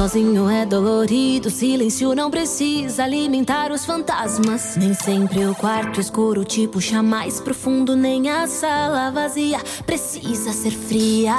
sozinho é dolorido. Silêncio não precisa alimentar os fantasmas. Nem sempre o quarto escuro, tipo chá mais profundo. Nem a sala vazia precisa ser fria.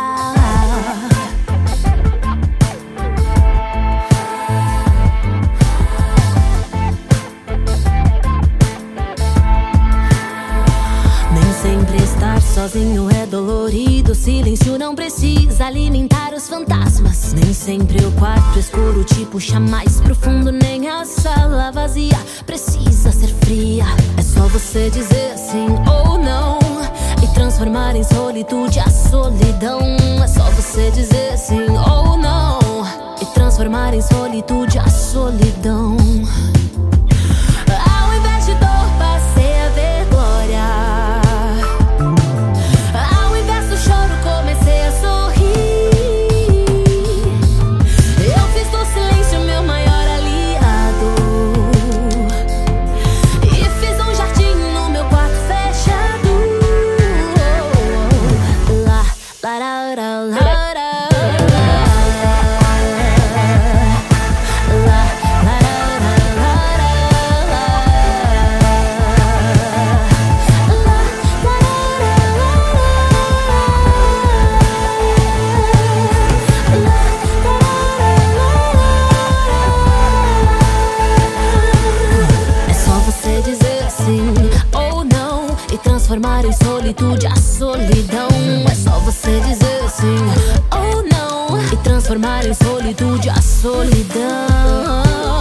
Sozinho é dolorido, silêncio não precisa alimentar os fantasmas. Nem sempre o quarto escuro, tipo chá mais profundo, nem a sala vazia precisa ser fria. É só você dizer sim ou não e transformar em solitude a solidão. É só você dizer sim ou não e transformar em solitude a solidão. Transformar em solitude a solidão. É só você dizer sim ou não e transformar em solitude a solidão.